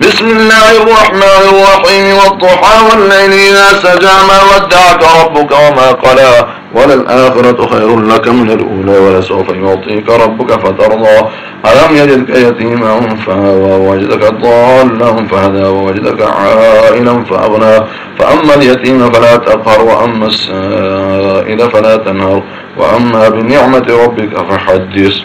بسم الله الرحمن الرحيم والضحى والليل إذا سجى ما ودعك ربك وما قلى وللآخرة خير لك من الأولى ولسوف يعطيك ربك فترضى. ألم يجدك يتيما فهوى ووجدك ضالا فهدى ووجدك عائلا فأغنى. فأما اليتيم فلا تقهر وأما السائل فلا تنهر. وأما بنعمة ربك فحدث.